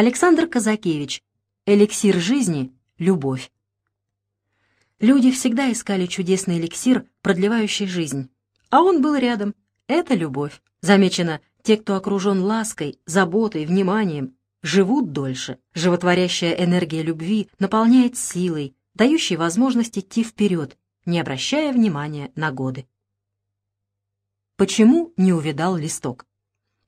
Александр Казакевич. Эликсир жизни — любовь. Люди всегда искали чудесный эликсир, продлевающий жизнь. А он был рядом. Это любовь. Замечено, те, кто окружен лаской, заботой, вниманием, живут дольше. Животворящая энергия любви наполняет силой, дающей возможность идти вперед, не обращая внимания на годы. Почему не увидал листок?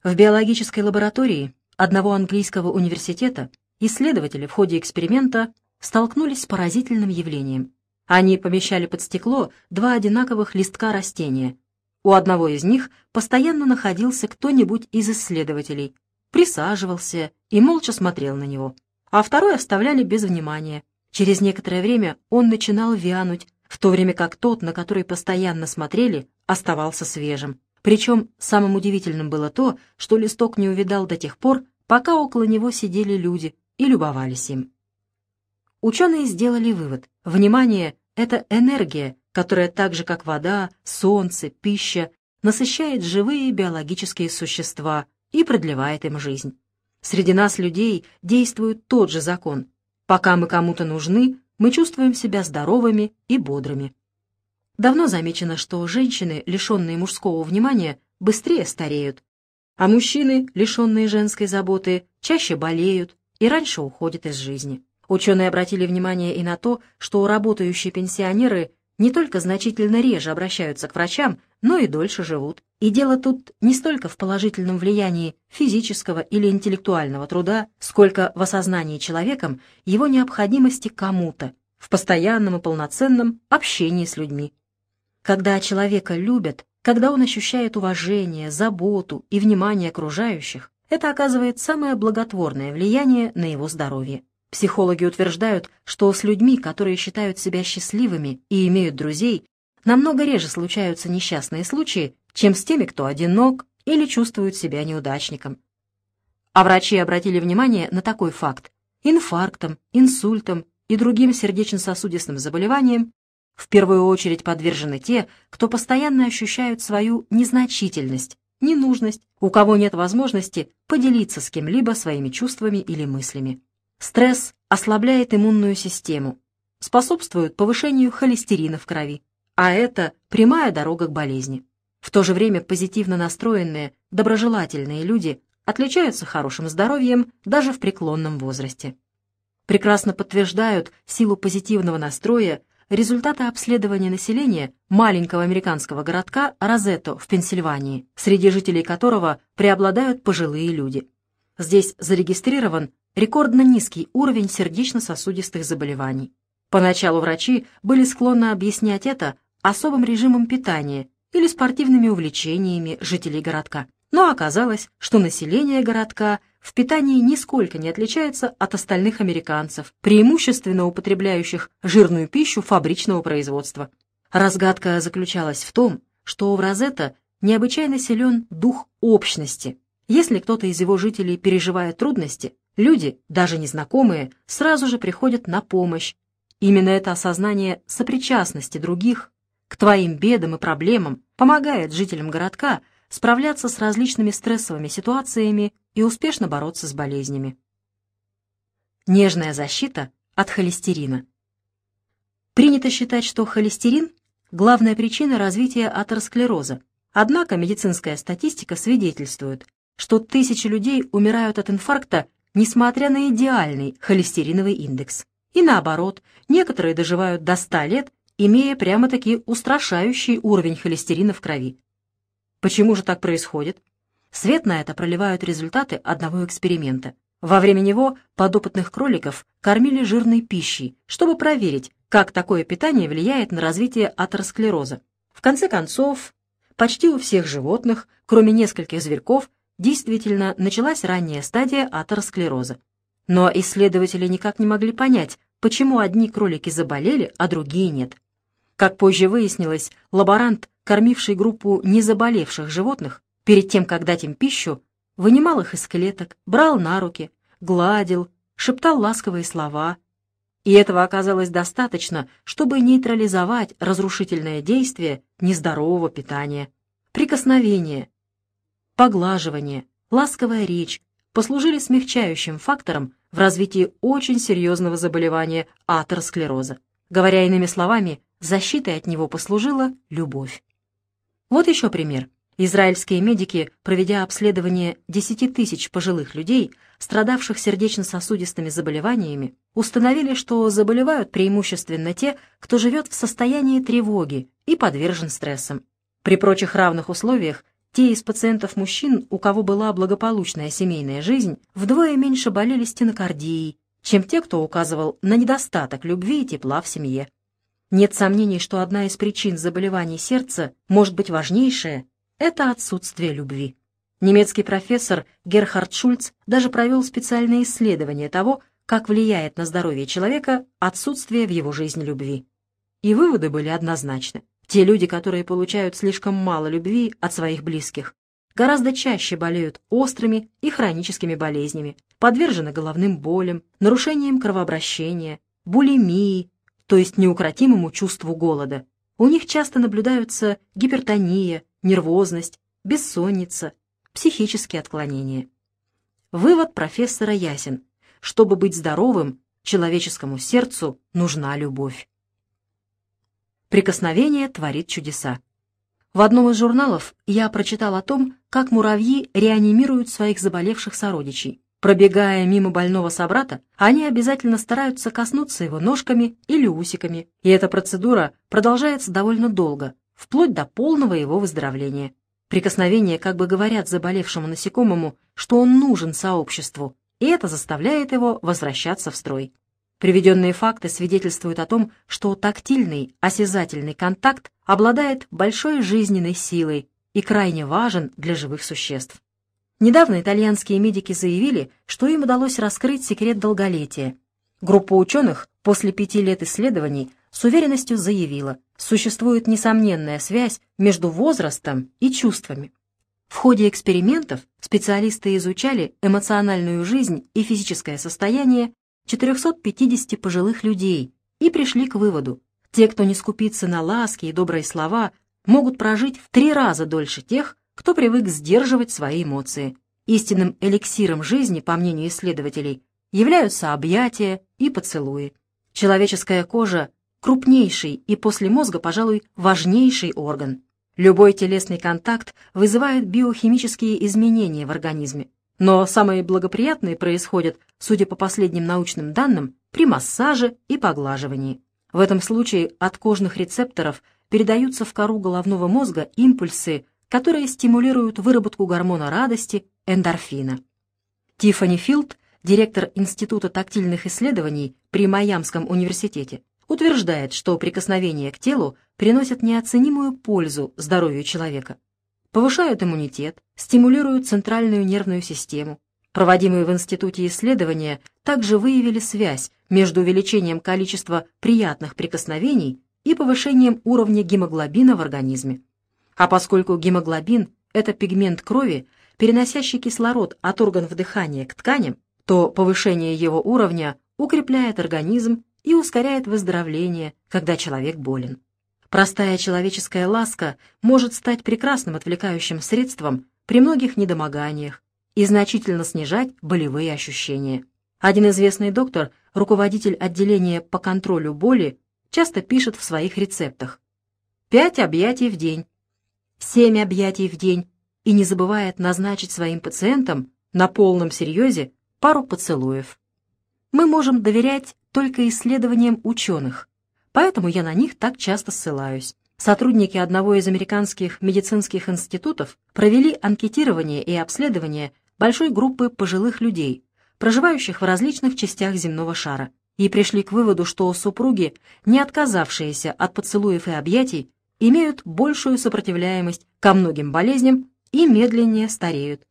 В биологической лаборатории одного английского университета исследователи в ходе эксперимента столкнулись с поразительным явлением. Они помещали под стекло два одинаковых листка растения. У одного из них постоянно находился кто-нибудь из исследователей, присаживался и молча смотрел на него, а второй оставляли без внимания. Через некоторое время он начинал вянуть, в то время как тот, на который постоянно смотрели, оставался свежим. Причем самым удивительным было то, что листок не увидал до тех пор, пока около него сидели люди и любовались им. Ученые сделали вывод. Внимание — это энергия, которая так же, как вода, солнце, пища, насыщает живые биологические существа и продлевает им жизнь. Среди нас, людей, действует тот же закон. Пока мы кому-то нужны, мы чувствуем себя здоровыми и бодрыми. Давно замечено, что женщины, лишенные мужского внимания, быстрее стареют, а мужчины, лишенные женской заботы, чаще болеют и раньше уходят из жизни. Ученые обратили внимание и на то, что работающие пенсионеры не только значительно реже обращаются к врачам, но и дольше живут. И дело тут не столько в положительном влиянии физического или интеллектуального труда, сколько в осознании человеком его необходимости кому-то, в постоянном и полноценном общении с людьми. Когда человека любят, когда он ощущает уважение, заботу и внимание окружающих, это оказывает самое благотворное влияние на его здоровье. Психологи утверждают, что с людьми, которые считают себя счастливыми и имеют друзей, намного реже случаются несчастные случаи, чем с теми, кто одинок или чувствует себя неудачником. А врачи обратили внимание на такой факт. Инфарктом, инсультом и другим сердечно-сосудистым заболеваниям в первую очередь подвержены те, кто постоянно ощущают свою незначительность, ненужность, у кого нет возможности поделиться с кем-либо своими чувствами или мыслями. Стресс ослабляет иммунную систему, способствует повышению холестерина в крови, а это прямая дорога к болезни. В то же время позитивно настроенные, доброжелательные люди отличаются хорошим здоровьем даже в преклонном возрасте. Прекрасно подтверждают силу позитивного настроя результаты обследования населения маленького американского городка Розетто в Пенсильвании, среди жителей которого преобладают пожилые люди. Здесь зарегистрирован рекордно низкий уровень сердечно-сосудистых заболеваний. Поначалу врачи были склонны объяснять это особым режимом питания или спортивными увлечениями жителей городка. Но оказалось, что население городка в питании нисколько не отличается от остальных американцев, преимущественно употребляющих жирную пищу фабричного производства. Разгадка заключалась в том, что у Розетта необычайно силен дух общности. Если кто-то из его жителей переживает трудности, Люди, даже незнакомые, сразу же приходят на помощь. Именно это осознание сопричастности других к твоим бедам и проблемам помогает жителям городка справляться с различными стрессовыми ситуациями и успешно бороться с болезнями. Нежная защита от холестерина. Принято считать, что холестерин – главная причина развития атеросклероза. Однако медицинская статистика свидетельствует, что тысячи людей умирают от инфаркта несмотря на идеальный холестериновый индекс. И наоборот, некоторые доживают до 100 лет, имея прямо-таки устрашающий уровень холестерина в крови. Почему же так происходит? Свет на это проливают результаты одного эксперимента. Во время него подопытных кроликов кормили жирной пищей, чтобы проверить, как такое питание влияет на развитие атеросклероза. В конце концов, почти у всех животных, кроме нескольких зверьков, действительно началась ранняя стадия атеросклероза. Но исследователи никак не могли понять, почему одни кролики заболели, а другие нет. Как позже выяснилось, лаборант, кормивший группу незаболевших животных, перед тем, как дать им пищу, вынимал их из клеток, брал на руки, гладил, шептал ласковые слова. И этого оказалось достаточно, чтобы нейтрализовать разрушительное действие нездорового питания. Прикосновение, поглаживание, ласковая речь, послужили смягчающим фактором в развитии очень серьезного заболевания атеросклероза. Говоря иными словами, защитой от него послужила любовь. Вот еще пример. Израильские медики, проведя обследование 10 тысяч пожилых людей, страдавших сердечно-сосудистыми заболеваниями, установили, что заболевают преимущественно те, кто живет в состоянии тревоги и подвержен стрессам. При прочих равных условиях те из пациентов мужчин, у кого была благополучная семейная жизнь, вдвое меньше болели стенокардией, чем те, кто указывал на недостаток любви и тепла в семье. Нет сомнений, что одна из причин заболеваний сердца, может быть важнейшая, это отсутствие любви. Немецкий профессор Герхард Шульц даже провел специальное исследование того, как влияет на здоровье человека отсутствие в его жизни любви. И выводы были однозначны. Те люди, которые получают слишком мало любви от своих близких, гораздо чаще болеют острыми и хроническими болезнями, подвержены головным болям, нарушениям кровообращения, булимии, то есть неукротимому чувству голода. У них часто наблюдаются гипертония, нервозность, бессонница, психические отклонения. Вывод профессора ясен. Чтобы быть здоровым, человеческому сердцу нужна любовь. Прикосновение творит чудеса. В одном из журналов я прочитал о том, как муравьи реанимируют своих заболевших сородичей. Пробегая мимо больного собрата, они обязательно стараются коснуться его ножками или усиками, и эта процедура продолжается довольно долго, вплоть до полного его выздоровления. Прикосновения как бы говорят заболевшему насекомому, что он нужен сообществу, и это заставляет его возвращаться в строй. Приведенные факты свидетельствуют о том, что тактильный, осязательный контакт обладает большой жизненной силой и крайне важен для живых существ. Недавно итальянские медики заявили, что им удалось раскрыть секрет долголетия. Группа ученых после пяти лет исследований с уверенностью заявила, существует несомненная связь между возрастом и чувствами. В ходе экспериментов специалисты изучали эмоциональную жизнь и физическое состояние 450 пожилых людей и пришли к выводу, те, кто не скупится на ласки и добрые слова, могут прожить в три раза дольше тех, кто привык сдерживать свои эмоции. Истинным эликсиром жизни, по мнению исследователей, являются объятия и поцелуи. Человеческая кожа крупнейший и после мозга, пожалуй, важнейший орган. Любой телесный контакт вызывает биохимические изменения в организме, но самые благоприятные происходят, судя по последним научным данным, при массаже и поглаживании. В этом случае от кожных рецепторов передаются в кору головного мозга импульсы, которые стимулируют выработку гормона радости эндорфина. Тиффани Филд, директор Института тактильных исследований при Майамском университете, утверждает, что прикосновения к телу приносят неоценимую пользу здоровью человека. Повышают иммунитет, стимулируют центральную нервную систему. Проводимые в институте исследования также выявили связь между увеличением количества приятных прикосновений и повышением уровня гемоглобина в организме. А поскольку гемоглобин – это пигмент крови, переносящий кислород от органов дыхания к тканям, то повышение его уровня укрепляет организм и ускоряет выздоровление, когда человек болен. Простая человеческая ласка может стать прекрасным отвлекающим средством при многих недомоганиях и значительно снижать болевые ощущения. Один известный доктор, руководитель отделения по контролю боли, часто пишет в своих рецептах «пять объятий в день», «семь объятий в день» и не забывает назначить своим пациентам на полном серьезе пару поцелуев. Мы можем доверять только исследованиям ученых, поэтому я на них так часто ссылаюсь. Сотрудники одного из американских медицинских институтов провели анкетирование и обследование большой группы пожилых людей, проживающих в различных частях земного шара, и пришли к выводу, что супруги, не отказавшиеся от поцелуев и объятий, имеют большую сопротивляемость ко многим болезням и медленнее стареют.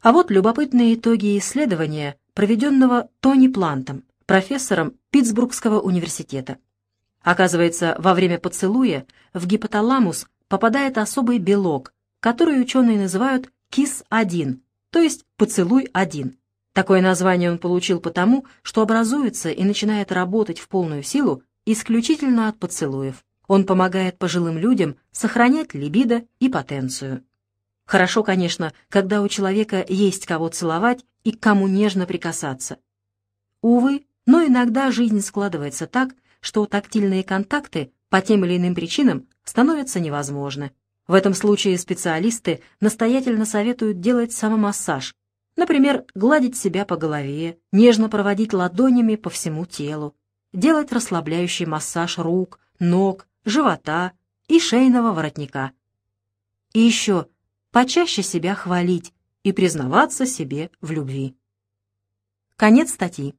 А вот любопытные итоги исследования, проведенного Тони Плантом, профессором Питтсбургского университета. Оказывается, во время поцелуя в гипоталамус попадает особый белок, который ученые называют КИС-1, то есть поцелуй-1. Такое название он получил потому, что образуется и начинает работать в полную силу исключительно от поцелуев. Он помогает пожилым людям сохранять либидо и потенцию. Хорошо, конечно, когда у человека есть кого целовать и к кому нежно прикасаться. Увы, но иногда жизнь складывается так, что тактильные контакты по тем или иным причинам становятся невозможны. В этом случае специалисты настоятельно советуют делать самомассаж, например, гладить себя по голове, нежно проводить ладонями по всему телу, делать расслабляющий массаж рук, ног, живота и шейного воротника. И еще почаще себя хвалить и признаваться себе в любви. Конец статьи.